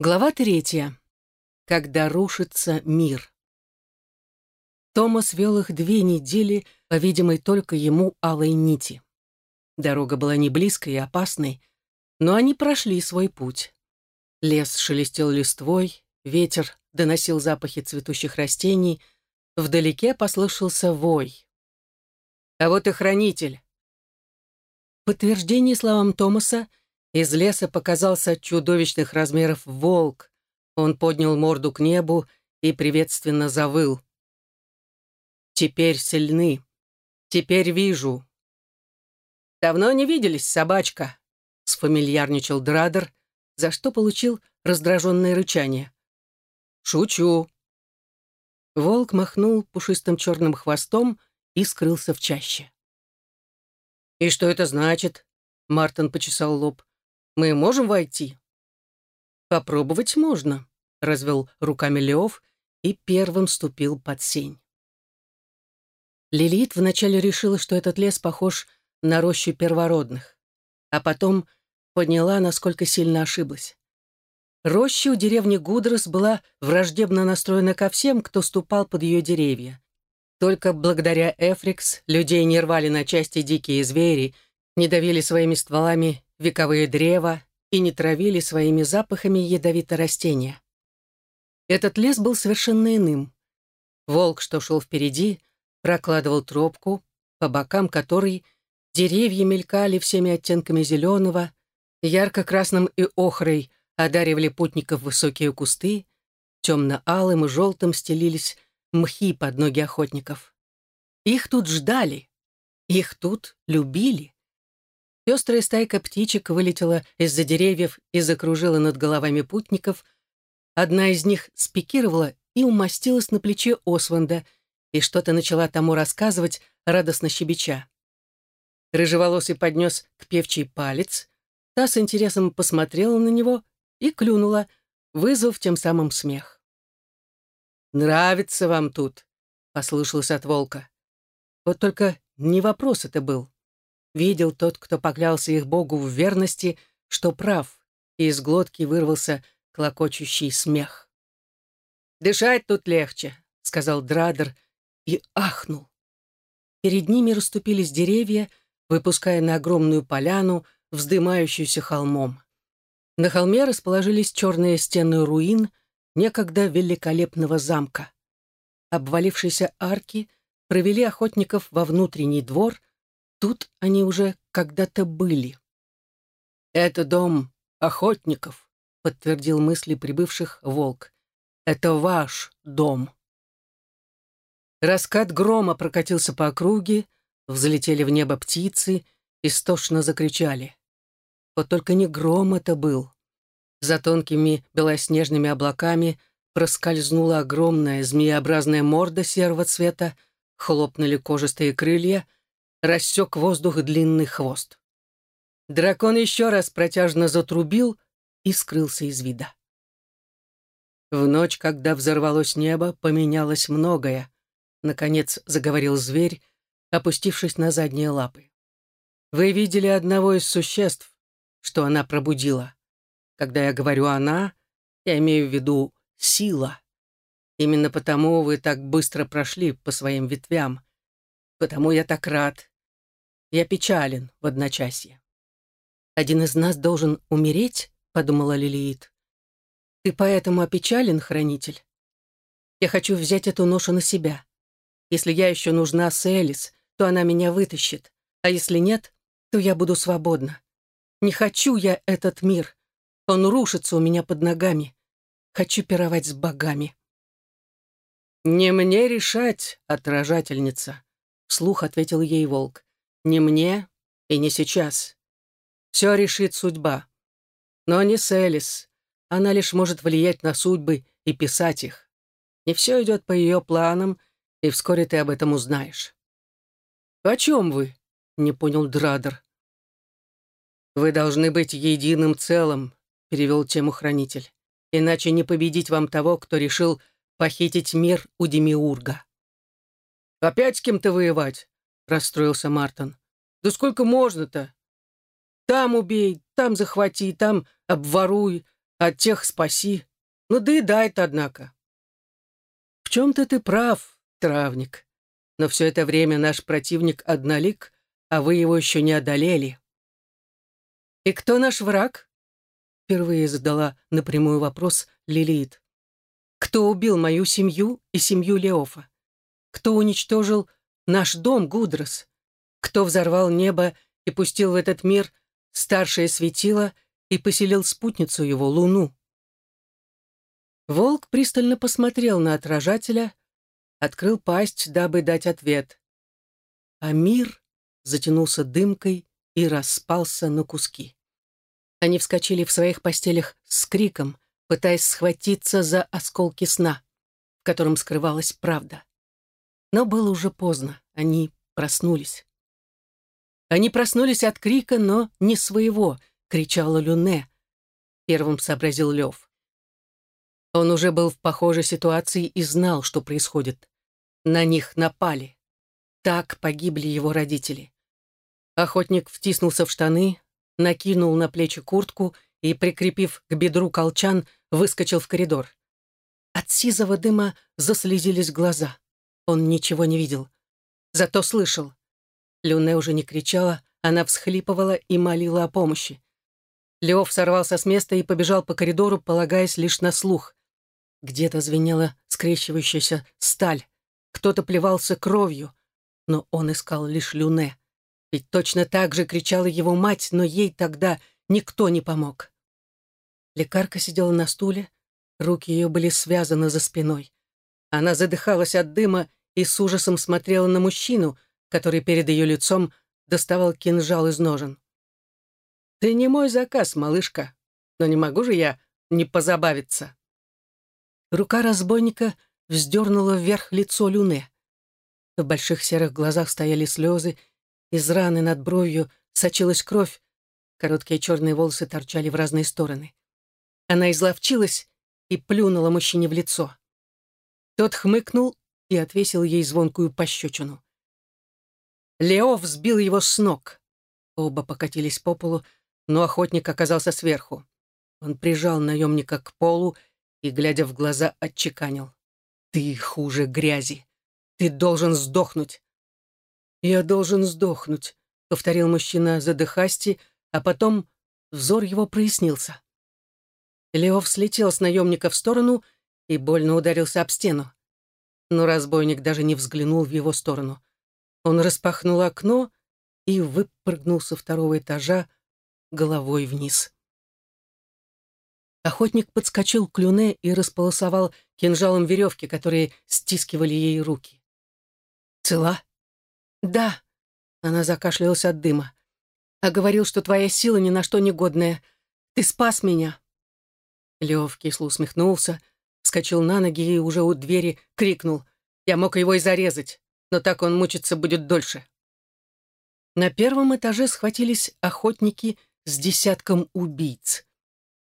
Глава третья. Когда рушится мир. Томас вел их две недели, по видимой только ему алой нити. Дорога была не близкой и опасной, но они прошли свой путь. Лес шелестел листвой, ветер доносил запахи цветущих растений, вдалеке послышался вой. «А вот и хранитель!» Подтверждение словам Томаса из леса показался чудовищных размеров волк. Он поднял морду к небу и приветственно завыл. «Теперь сильны. Теперь вижу». «Давно не виделись, собачка», — сфамильярничал Драдер, за что получил раздраженное рычание. «Шучу». Волк махнул пушистым черным хвостом и скрылся в чаще. «И что это значит?» — Мартин почесал лоб. Мы можем войти?» «Попробовать можно», — развел руками Леов и первым ступил под сень. Лилит вначале решила, что этот лес похож на рощу первородных, а потом поняла, насколько сильно ошиблась. Роща у деревни Гудрос была враждебно настроена ко всем, кто ступал под ее деревья. Только благодаря Эфрикс людей не рвали на части дикие звери, не давили своими стволами вековые древа и не травили своими запахами ядовитые растения. Этот лес был совершенно иным. Волк, что шел впереди, прокладывал тропку, по бокам которой деревья мелькали всеми оттенками зеленого, ярко-красным и охрой одаривали путников высокие кусты, темно-алым и желтым стелились мхи под ноги охотников. Их тут ждали, их тут любили. Пестрая стайка птичек вылетела из-за деревьев и закружила над головами путников. Одна из них спикировала и умостилась на плече Осванда и что-то начала тому рассказывать, радостно щебеча. Рыжеволосый поднес к певчей палец, та с интересом посмотрела на него и клюнула, вызвав тем самым смех. «Нравится вам тут», — послышалось от волка. Вот только не вопрос это был. Видел тот, кто поклялся их Богу в верности, что прав, и из глотки вырвался клокочущий смех. «Дышать тут легче», — сказал Драдер и ахнул. Перед ними расступились деревья, выпуская на огромную поляну, вздымающуюся холмом. На холме расположились черные стены руин некогда великолепного замка. Обвалившиеся арки провели охотников во внутренний двор, Тут они уже когда-то были. «Это дом охотников», — подтвердил мысли прибывших волк. «Это ваш дом». Раскат грома прокатился по округе, взлетели в небо птицы, истошно закричали. Вот только не гром это был. За тонкими белоснежными облаками проскользнула огромная змееобразная морда серого цвета, хлопнули кожистые крылья — рассек воздух длинный хвост. Дракон еще раз протяжно затрубил и скрылся из вида. В ночь, когда взорвалось небо, поменялось многое. Наконец заговорил зверь, опустившись на задние лапы. Вы видели одного из существ, что она пробудила. Когда я говорю «она», я имею в виду «сила». Именно потому вы так быстро прошли по своим ветвям. Потому я так рад. Я печален в одночасье. «Один из нас должен умереть?» — подумала Лилиит. «Ты поэтому опечален, хранитель? Я хочу взять эту ношу на себя. Если я еще нужна Селис, то она меня вытащит, а если нет, то я буду свободна. Не хочу я этот мир. Он рушится у меня под ногами. Хочу пировать с богами». «Не мне решать, отражательница», Вслух ответил ей волк. «Не мне и не сейчас. Все решит судьба. Но не Селис. Она лишь может влиять на судьбы и писать их. Не все идет по ее планам, и вскоре ты об этом узнаешь». «О чем вы?» — не понял Драдер. «Вы должны быть единым целым», — перевел тему хранитель. «Иначе не победить вам того, кто решил похитить мир у Демиурга». «Опять с кем-то воевать?» — расстроился Мартин. «Да сколько можно-то? Там убей, там захвати, там обворуй, От тех спаси. Ну, доедает, однако. В чем-то ты прав, травник. Но все это время наш противник однолик, а вы его еще не одолели. И кто наш враг? Впервые задала напрямую вопрос Лилит. Кто убил мою семью и семью Леофа? Кто уничтожил наш дом, Гудрос? Кто взорвал небо и пустил в этот мир старшее светило и поселил спутницу его, Луну? Волк пристально посмотрел на отражателя, открыл пасть, дабы дать ответ. А мир затянулся дымкой и распался на куски. Они вскочили в своих постелях с криком, пытаясь схватиться за осколки сна, в котором скрывалась правда. Но было уже поздно, они проснулись. Они проснулись от крика, но не своего, кричала Люне. Первым сообразил Лев. Он уже был в похожей ситуации и знал, что происходит. На них напали. Так погибли его родители. Охотник втиснулся в штаны, накинул на плечи куртку и, прикрепив к бедру колчан, выскочил в коридор. От сизого дыма заслезились глаза. Он ничего не видел. Зато слышал. Люне уже не кричала, она всхлипывала и молила о помощи. Леов сорвался с места и побежал по коридору, полагаясь лишь на слух. Где-то звенела скрещивающаяся сталь. Кто-то плевался кровью, но он искал лишь Люне. Ведь точно так же кричала его мать, но ей тогда никто не помог. Лекарка сидела на стуле, руки ее были связаны за спиной. Она задыхалась от дыма и с ужасом смотрела на мужчину, который перед ее лицом доставал кинжал из ножен. «Ты не мой заказ, малышка, но не могу же я не позабавиться». Рука разбойника вздернула вверх лицо Люне. В больших серых глазах стояли слезы, из раны над бровью сочилась кровь, короткие черные волосы торчали в разные стороны. Она изловчилась и плюнула мужчине в лицо. Тот хмыкнул и отвесил ей звонкую пощечину. Лео взбил его с ног. Оба покатились по полу, но охотник оказался сверху. Он прижал наемника к полу и, глядя в глаза, отчеканил. «Ты хуже грязи. Ты должен сдохнуть». «Я должен сдохнуть», — повторил мужчина задыхасти, а потом взор его прояснился. Леов слетел с наемника в сторону и больно ударился об стену. Но разбойник даже не взглянул в его сторону. Он распахнул окно и выпрыгнул со второго этажа головой вниз. Охотник подскочил к Люне и располосовал кинжалом веревки, которые стискивали ей руки. «Цела?» «Да», — она закашлялась от дыма. «А говорил, что твоя сила ни на что не годная. Ты спас меня». Лев кисло усмехнулся, вскочил на ноги и уже у двери крикнул. «Я мог его и зарезать, но так он мучиться будет дольше». На первом этаже схватились охотники с десятком убийц.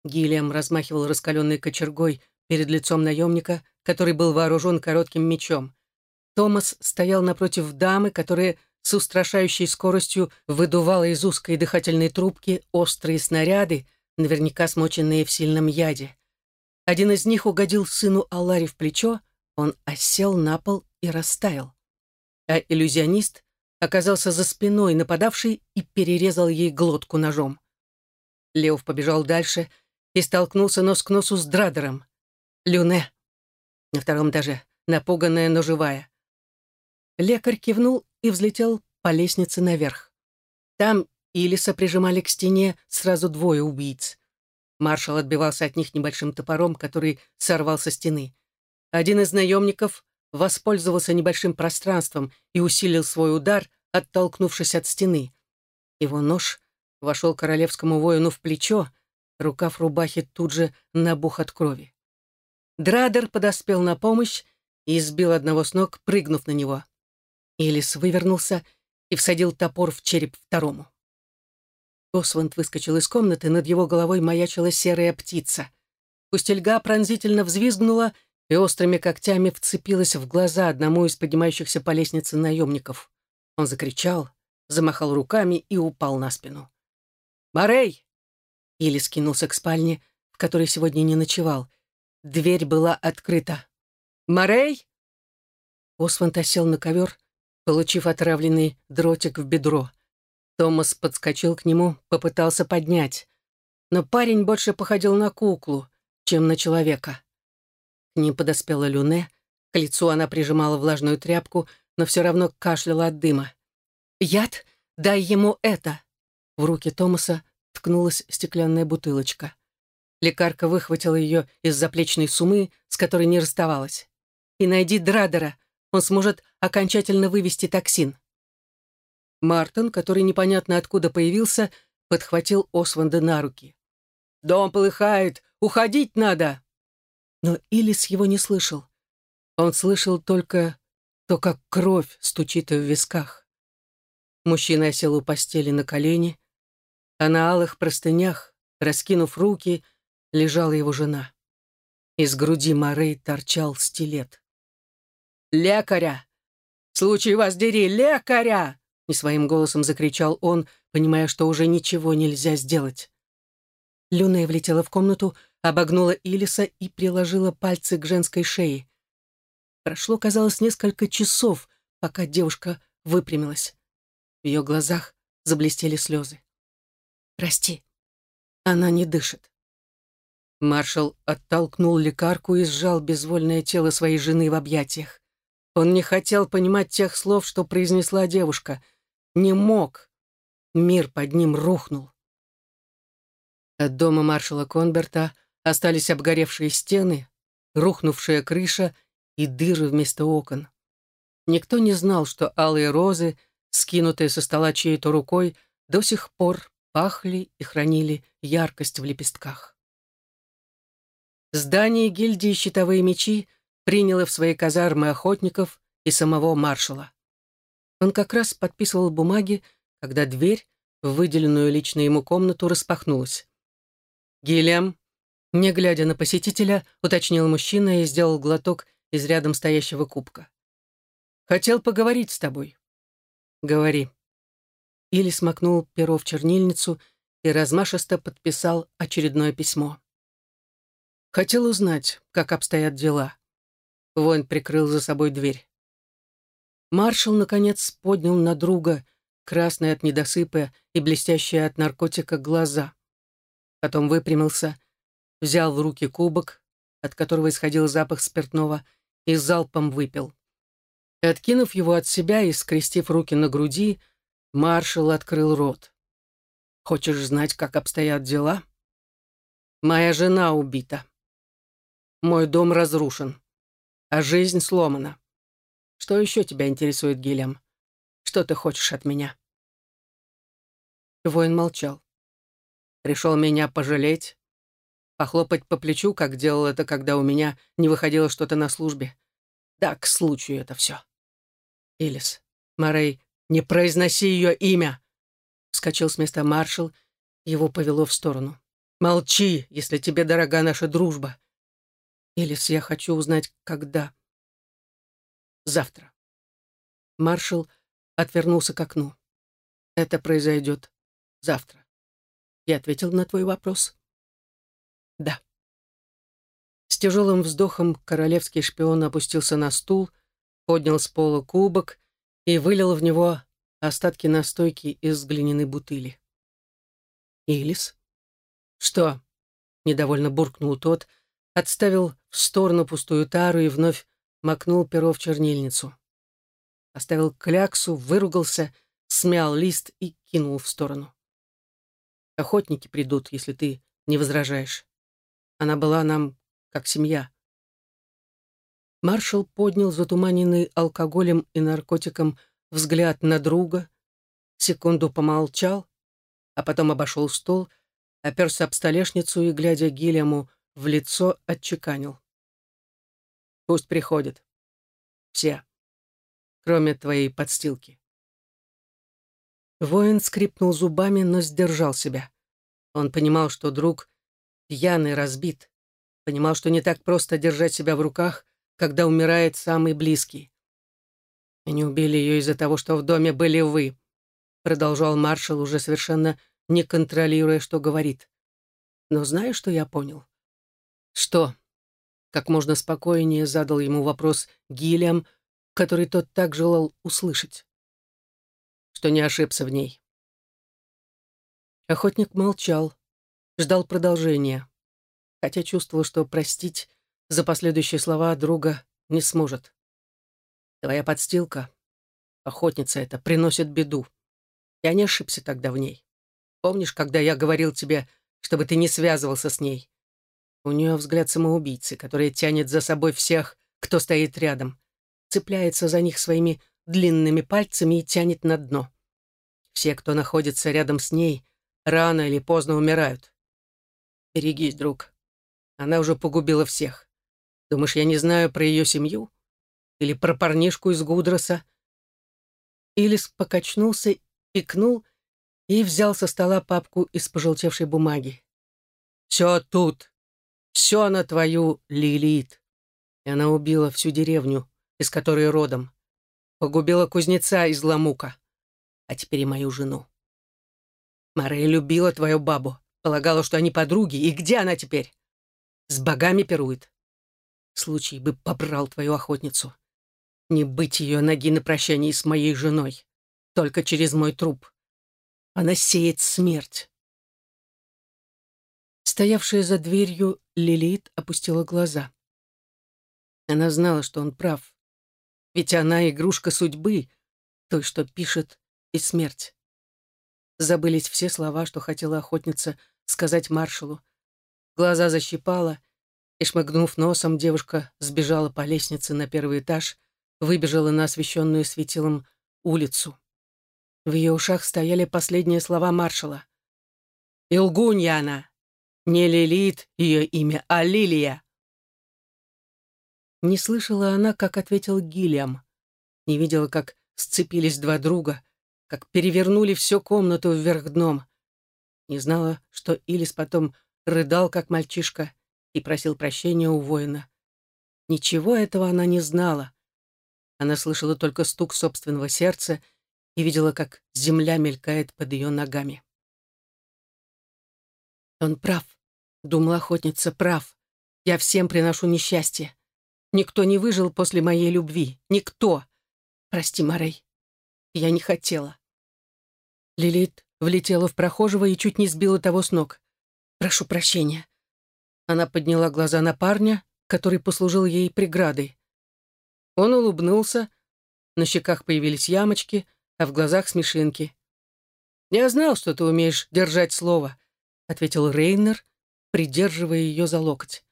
Гильям размахивал раскаленной кочергой перед лицом наемника, который был вооружен коротким мечом. Томас стоял напротив дамы, которая с устрашающей скоростью выдувала из узкой дыхательной трубки острые снаряды, наверняка смоченные в сильном яде. Один из них угодил сыну Аллари в плечо, он осел на пол и растаял. А иллюзионист оказался за спиной нападавшей и перерезал ей глотку ножом. Леов побежал дальше — и столкнулся нос к носу с Драдером. Люне. На втором этаже, напуганная, но живая. Лекарь кивнул и взлетел по лестнице наверх. Там Илиса прижимали к стене сразу двое убийц. Маршал отбивался от них небольшим топором, который сорвал со стены. Один из наемников воспользовался небольшим пространством и усилил свой удар, оттолкнувшись от стены. Его нож вошел королевскому воину в плечо, Рукав рубахи тут же набух от крови. Драдер подоспел на помощь и избил одного с ног, прыгнув на него. Илис вывернулся и всадил топор в череп второму. Осванд выскочил из комнаты, над его головой маячила серая птица. Пустельга пронзительно взвизгнула и острыми когтями вцепилась в глаза одному из поднимающихся по лестнице наемников. Он закричал, замахал руками и упал на спину. «Морей!» Или скинулся к спальне, в которой сегодня не ночевал. Дверь была открыта. «Морей?» Осванд осел на ковер, получив отравленный дротик в бедро. Томас подскочил к нему, попытался поднять. Но парень больше походил на куклу, чем на человека. К ним подоспела Люне, к лицу она прижимала влажную тряпку, но все равно кашляла от дыма. «Яд? Дай ему это!» В руки Томаса ткнулась стеклянная бутылочка. Лекарка выхватила ее из заплечной сумы, с которой не расставалась. «И найди Драдера, он сможет окончательно вывести токсин». Мартин, который непонятно откуда появился, подхватил Осванда на руки. «Дом полыхает! Уходить надо!» Но Илис его не слышал. Он слышал только то, как кровь стучит в висках. Мужчина сел у постели на колени, а на алых простынях, раскинув руки, лежала его жена. Из груди Морей торчал стилет. «Лекаря! Случай вас дери, лекаря!» — не своим голосом закричал он, понимая, что уже ничего нельзя сделать. Люная влетела в комнату, обогнула Илиса и приложила пальцы к женской шее. Прошло, казалось, несколько часов, пока девушка выпрямилась. В ее глазах заблестели слезы. «Прости, она не дышит». Маршал оттолкнул лекарку и сжал безвольное тело своей жены в объятиях. Он не хотел понимать тех слов, что произнесла девушка — не мог. Мир под ним рухнул. От дома маршала Конберта остались обгоревшие стены, рухнувшая крыша и дыры вместо окон. Никто не знал, что алые розы, скинутые со стола чьей-то рукой, до сих пор пахли и хранили яркость в лепестках. Здание гильдии «Щитовые мечи» приняло в свои казармы охотников и самого маршала. Он как раз подписывал бумаги, когда дверь в выделенную лично ему комнату распахнулась. «Гильям», не глядя на посетителя, уточнил мужчина и сделал глоток из рядом стоящего кубка. «Хотел поговорить с тобой». «Говори». Или смакнул перо в чернильницу и размашисто подписал очередное письмо. Хотел узнать, как обстоят дела. Воин прикрыл за собой дверь. Маршал, наконец, поднял на друга красные от недосыпа и блестящие от наркотика глаза. Потом выпрямился, взял в руки кубок, от которого исходил запах спиртного, и залпом выпил. И, откинув его от себя и скрестив руки на груди, маршал открыл рот. «Хочешь знать, как обстоят дела?» «Моя жена убита. Мой дом разрушен, а жизнь сломана. Что еще тебя интересует, Гильям? Что ты хочешь от меня?» Воин молчал. Пришел меня пожалеть, похлопать по плечу, как делал это, когда у меня не выходило что-то на службе. Да, к случаю это все. Илис, Морей, не произноси ее имя! Вскочил с места маршал, его повело в сторону. Молчи, если тебе дорога наша дружба. Илис, я хочу узнать, когда. Завтра. Маршал отвернулся к окну. Это произойдет завтра. Я ответил на твой вопрос. Да. С тяжелым вздохом королевский шпион опустился на стул, поднял с пола кубок и вылил в него остатки настойки из глиняной бутыли. «Илис?» «Что?» — недовольно буркнул тот, отставил в сторону пустую тару и вновь макнул перо в чернильницу. Оставил кляксу, выругался, смял лист и кинул в сторону. Охотники придут, если ты не возражаешь. Она была нам как семья. Маршал поднял затуманенный алкоголем и наркотиком взгляд на друга, секунду помолчал, а потом обошел стол, оперся об столешницу и, глядя Гильяму в лицо, отчеканил. Пусть приходят. Все. Кроме твоей подстилки. Воин скрипнул зубами, но сдержал себя. Он понимал, что друг пьяный, разбит. Понимал, что не так просто держать себя в руках, когда умирает самый близкий. «Они убили ее из-за того, что в доме были вы», продолжал маршал, уже совершенно не контролируя, что говорит. Но знаешь, что я понял? Что? Как можно спокойнее задал ему вопрос Гильям, который тот так желал услышать. Что не ошибся в ней. Охотник молчал, ждал продолжения, хотя чувствовал, что простить за последующие слова друга не сможет. Твоя подстилка, охотница эта, приносит беду. Я не ошибся тогда в ней. Помнишь, когда я говорил тебе, чтобы ты не связывался с ней? У нее взгляд самоубийцы, который тянет за собой всех, кто стоит рядом, цепляется за них своими длинными пальцами и тянет на дно. Все, кто находится рядом с ней, рано или поздно умирают. Берегись, друг. Она уже погубила всех. Думаешь, я не знаю про ее семью? Или про парнишку из Гудроса? Илис покачнулся, пикнул и взял со стола папку из пожелтевшей бумаги. «Все тут. Все на твою Лилит». И она убила всю деревню, из которой родом. Погубила кузнеца из Ламука. А теперь и мою жену. Мария любила твою бабу. Полагала, что они подруги. И где она теперь? С богами пирует. Случай бы побрал твою охотницу. Не быть ее ноги на прощании с моей женой. Только через мой труп. Она сеет смерть. Стоявшая за дверью Лилит опустила глаза. Она знала, что он прав. Ведь она игрушка судьбы, той, что пишет и смерть. Забылись все слова, что хотела охотница сказать маршалу. Глаза защипала, и, шмыгнув носом, девушка сбежала по лестнице на первый этаж, выбежала на освещенную светилом улицу. В ее ушах стояли последние слова маршала. «Илгунья она! Не Лилит ее имя, а Лилия!» Не слышала она, как ответил Гильям. Не видела, как сцепились два друга, как перевернули всю комнату вверх дном. Не знала, что Илис потом рыдал, как мальчишка, и просил прощения у воина. Ничего этого она не знала. Она слышала только стук собственного сердца — и видела, как земля мелькает под ее ногами. «Он прав», — думала охотница, — «прав. Я всем приношу несчастье. Никто не выжил после моей любви. Никто. Прости, Морей. Я не хотела». Лилит влетела в прохожего и чуть не сбила того с ног. «Прошу прощения». Она подняла глаза на парня, который послужил ей преградой. Он улыбнулся, на щеках появились ямочки, а в глазах смешинки. «Я знал, что ты умеешь держать слово», — ответил Рейнер, придерживая ее за локоть.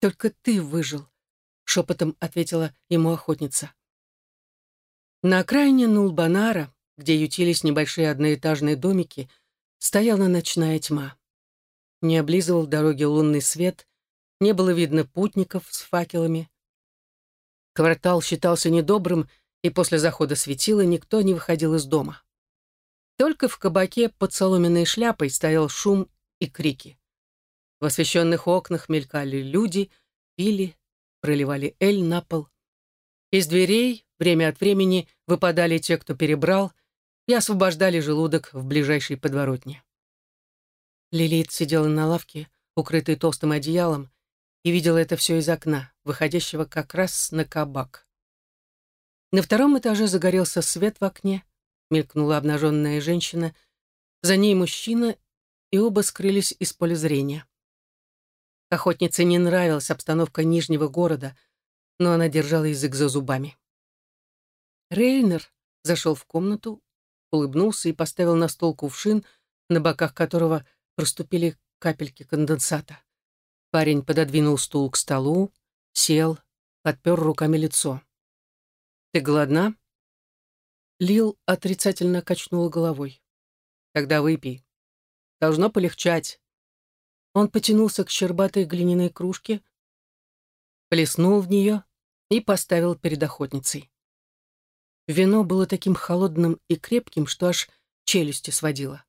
«Только ты выжил», — шепотом ответила ему охотница. На окраине Нулбанара, где ютились небольшие одноэтажные домики, стояла ночная тьма. Не облизывал дороги лунный свет, не было видно путников с факелами. Квартал считался недобрым и после захода светила никто не выходил из дома. Только в кабаке под соломенной шляпой стоял шум и крики. В освещенных окнах мелькали люди, пили, проливали эль на пол. Из дверей время от времени выпадали те, кто перебрал, и освобождали желудок в ближайшей подворотне. Лилит сидела на лавке, укрытой толстым одеялом, и видела это все из окна, выходящего как раз на кабак. На втором этаже загорелся свет в окне, мелькнула обнаженная женщина, за ней мужчина, и оба скрылись из поля зрения. Охотнице не нравилась обстановка Нижнего города, но она держала язык за зубами. Рейнер зашел в комнату, улыбнулся и поставил на стол кувшин, на боках которого проступили капельки конденсата. Парень пододвинул стул к столу, сел, подпер руками лицо. «Ты голодна?» Лил отрицательно качнула головой. «Тогда выпей. Должно полегчать». Он потянулся к щербатой глиняной кружке, плеснул в нее и поставил перед охотницей. Вино было таким холодным и крепким, что аж челюсти сводило.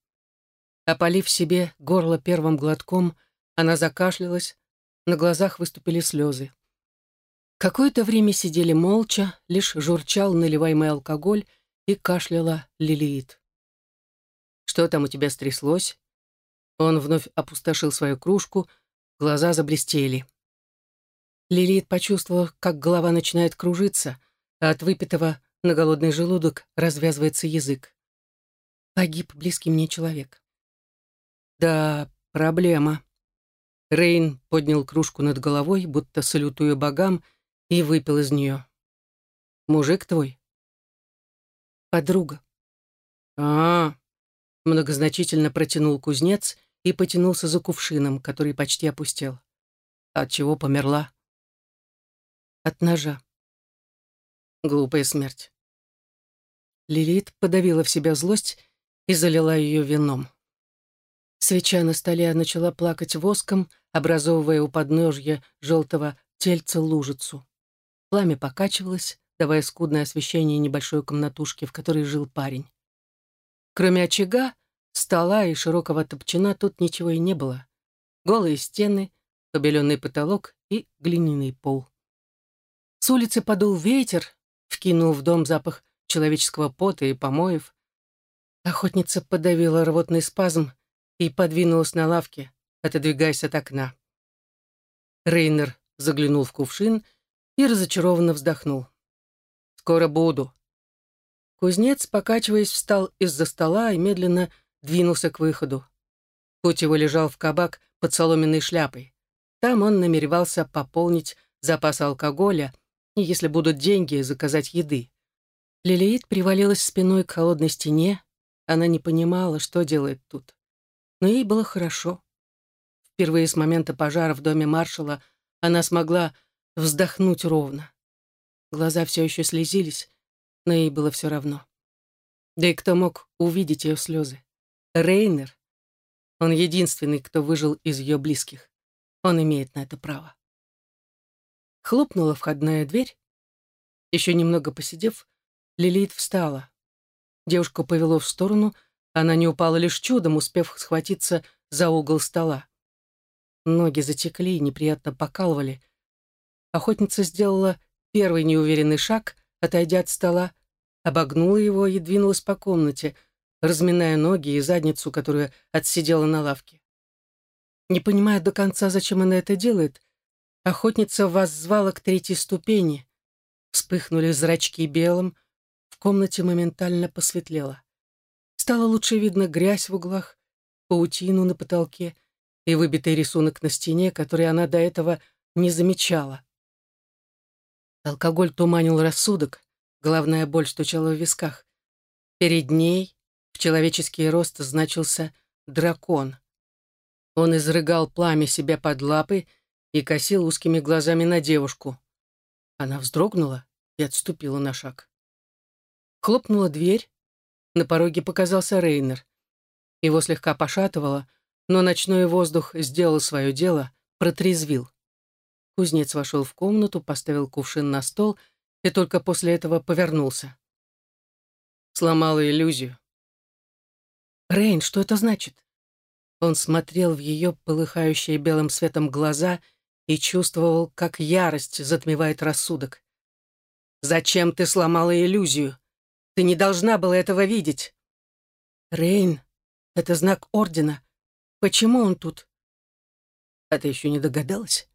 Опалив себе горло первым глотком, она закашлялась, на глазах выступили слезы. Какое-то время сидели молча, лишь журчал наливаемый алкоголь и кашляла Лилиит. «Что там у тебя стряслось?» Он вновь опустошил свою кружку, глаза заблестели. Лилит почувствовала, как голова начинает кружиться, а от выпитого на голодный желудок развязывается язык. Погиб близкий мне человек. Да, проблема. Рейн поднял кружку над головой, будто салютуя богам, и выпил из нее. «Мужик твой?» «Подруга». А, -а, а многозначительно протянул кузнец и потянулся за кувшином, который почти опустел. От чего померла? От ножа. Глупая смерть. Лилит подавила в себя злость и залила ее вином. Свеча на столе начала плакать воском, образовывая у подножья желтого тельца лужицу. Пламя покачивалось, давая скудное освещение небольшой комнатушки, в которой жил парень. Кроме очага, стола и широкого топчина тут ничего и не было. Голые стены, побеленный потолок и глиняный пол. С улицы подул ветер, вкинул в дом запах человеческого пота и помоев. Охотница подавила рвотный спазм и подвинулась на лавке, отодвигаясь от окна. Рейнер заглянул в кувшин и разочарованно вздохнул. «Скоро буду». Кузнец, покачиваясь, встал из-за стола и медленно двинулся к выходу. Путь его лежал в кабак под соломенной шляпой. Там он намеревался пополнить запас алкоголя и, если будут деньги, заказать еды. Лилиит привалилась спиной к холодной стене. Она не понимала, что делает тут. Но ей было хорошо. Впервые с момента пожара в доме маршала она смогла вздохнуть ровно. Глаза все еще слезились, но ей было все равно. Да и кто мог увидеть ее слезы? Рейнер. Он единственный, кто выжил из ее близких. Он имеет на это право. Хлопнула входная дверь. Еще немного посидев, Лилит встала. Девушку повело в сторону, она не упала лишь чудом, успев схватиться за угол стола. Ноги затекли и неприятно покалывали. Охотница сделала первый неуверенный шаг, отойдя от стола, обогнула его и двинулась по комнате, разминая ноги и задницу, которую отсидела на лавке. Не понимая до конца, зачем она это делает, Охотница воззвала к третьей ступени. Вспыхнули зрачки белым, в комнате моментально посветлело. Стало лучше видно грязь в углах, паутину на потолке и выбитый рисунок на стене, который она до этого не замечала. Алкоголь туманил рассудок, головная боль стучала в висках. Перед ней в человеческий рост значился дракон. Он изрыгал пламя себя под лапы и косил узкими глазами на девушку. Она вздрогнула и отступила на шаг. Хлопнула дверь. На пороге показался Рейнер. Его слегка пошатывало, но ночной воздух сделал свое дело, протрезвил. Кузнец вошел в комнату, поставил кувшин на стол и только после этого повернулся. Сломала иллюзию. «Рейн, что это значит?» Он смотрел в ее полыхающие белым светом глаза и чувствовал, как ярость затмевает рассудок. «Зачем ты сломала иллюзию? Ты не должна была этого видеть!» «Рейн, это знак Ордена. Почему он тут?» «А ты еще не догадалась?»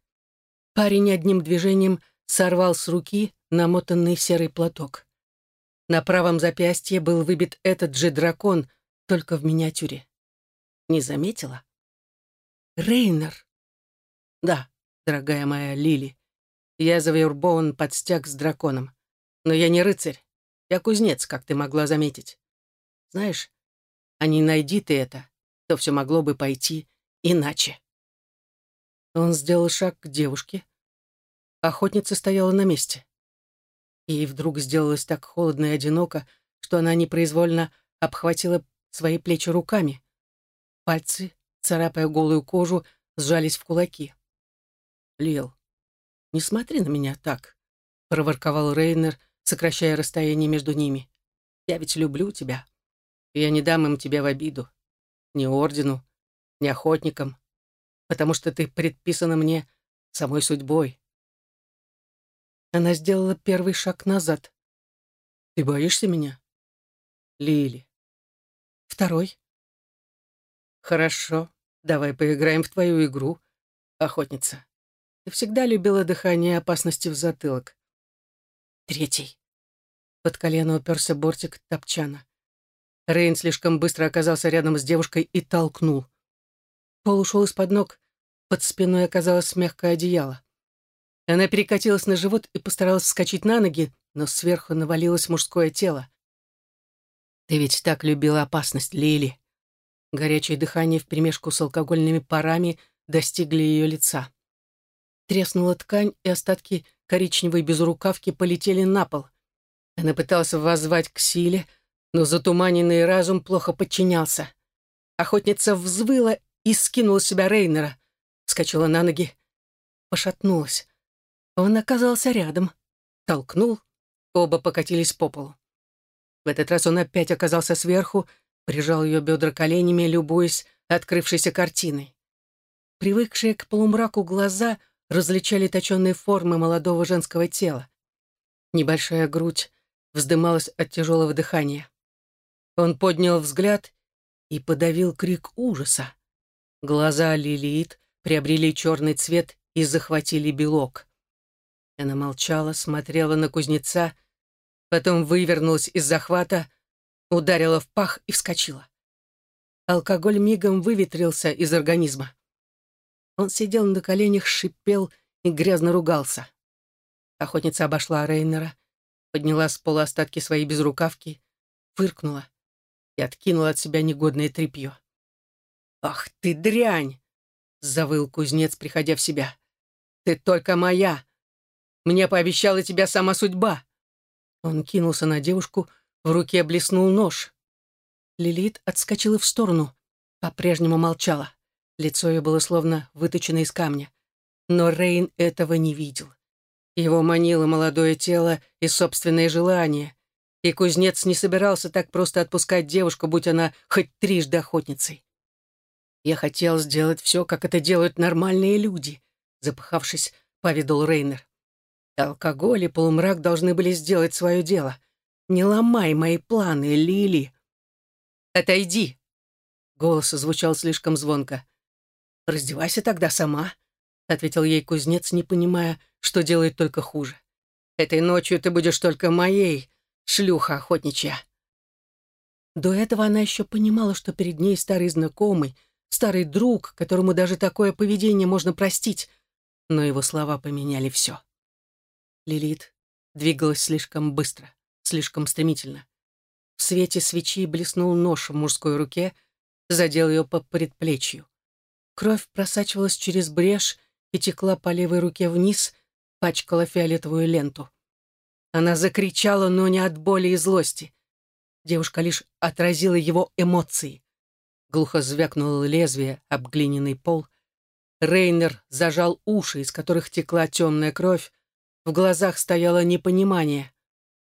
Парень одним движением сорвал с руки намотанный серый платок. На правом запястье был выбит этот же дракон, только в миниатюре. Не заметила? Рейнер. Да, дорогая моя Лили. Я завербован под стяг с драконом. Но я не рыцарь. Я кузнец, как ты могла заметить. Знаешь, а не найди ты это, то все могло бы пойти иначе. Он сделал шаг к девушке. Охотница стояла на месте. И вдруг сделалось так холодно и одиноко, что она непроизвольно обхватила свои плечи руками. Пальцы, царапая голую кожу, сжались в кулаки. Лил, не смотри на меня так», — проворковал Рейнер, сокращая расстояние между ними. «Я ведь люблю тебя. я не дам им тебя в обиду. Ни ордену, ни охотникам, потому что ты предписана мне самой судьбой». Она сделала первый шаг назад. «Ты боишься меня?» «Лили». «Второй». «Хорошо, Давай поиграем в твою игру, охотница. Ты всегда любила дыхание опасности в затылок. Третий. Под колено уперся бортик топчана. Рейн слишком быстро оказался рядом с девушкой и толкнул. Пол ушел из-под ног, под спиной оказалось мягкое одеяло. Она перекатилась на живот и постаралась вскочить на ноги, но сверху навалилось мужское тело. «Ты ведь так любила опасность, Лили!» Горячее дыхание вперемешку с алкогольными парами достигли ее лица. Треснула ткань, и остатки коричневой безрукавки полетели на пол. Она пыталась воззвать к силе, но затуманенный разум плохо подчинялся. Охотница взвыла и скинула с себя Рейнера. Скочила на ноги, пошатнулась. Он оказался рядом. Толкнул, оба покатились по полу. В этот раз он опять оказался сверху, прижал ее бедра коленями, любуясь открывшейся картиной. Привыкшие к полумраку глаза различали точенные формы молодого женского тела. Небольшая грудь вздымалась от тяжелого дыхания. Он поднял взгляд и подавил крик ужаса. Глаза Лилит приобрели черный цвет и захватили белок. Она молчала, смотрела на кузнеца, потом вывернулась из захвата, ударила в пах и вскочила. Алкоголь мигом выветрился из организма. Он сидел на коленях, шипел и грязно ругался. Охотница обошла Рейнера, подняла с пола остатки своей безрукавки, фыркнула и откинула от себя негодное тряпье. «Ах ты дрянь!» — завыл кузнец, приходя в себя. «Ты только моя! Мне пообещала тебя сама судьба!» Он кинулся на девушку, в руке блеснул нож. Лилит отскочила в сторону, по-прежнему молчала. Лицо ее было словно выточено из камня. Но Рейн этого не видел. Его манило молодое тело и собственное желание. И кузнец не собирался так просто отпускать девушку, будь она хоть трижды охотницей. «Я хотел сделать все, как это делают нормальные люди», запыхавшись, поведал Рейнер. Алкоголь и полумрак должны были сделать свое дело. Не ломай мои планы, Лили. Отойди. Голос звучал слишком звонко. Раздевайся тогда сама, ответил ей кузнец, не понимая, что делает только хуже. Этой ночью ты будешь только моей, шлюха охотничья. До этого она еще понимала, что перед ней старый знакомый, старый друг, которому даже такое поведение можно простить, но его слова поменяли все. Лилит двигалась слишком быстро, слишком стремительно. В свете свечи блеснул нож в мужской руке, задел ее по предплечью. Кровь просачивалась через брешь и текла по левой руке вниз, пачкала фиолетовую ленту. Она закричала, но не от боли и злости. Девушка лишь отразила его эмоции. Глухо звякнуло лезвие об глиняный пол. Рейнер зажал уши, из которых текла темная кровь, в глазах стояло непонимание.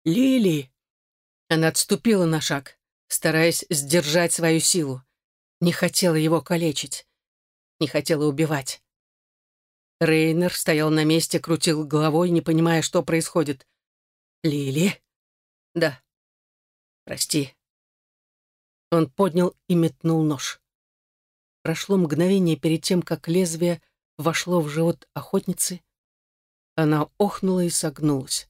«Лили!» Она отступила на шаг, стараясь сдержать свою силу. Не хотела его калечить. Не хотела убивать. Рейнер стоял на месте, крутил головой, не понимая, что происходит. «Лили?» «Да. Прости». Он поднял и метнул нож. Прошло мгновение перед тем, как лезвие вошло в живот охотницы, она охнула и согнулась.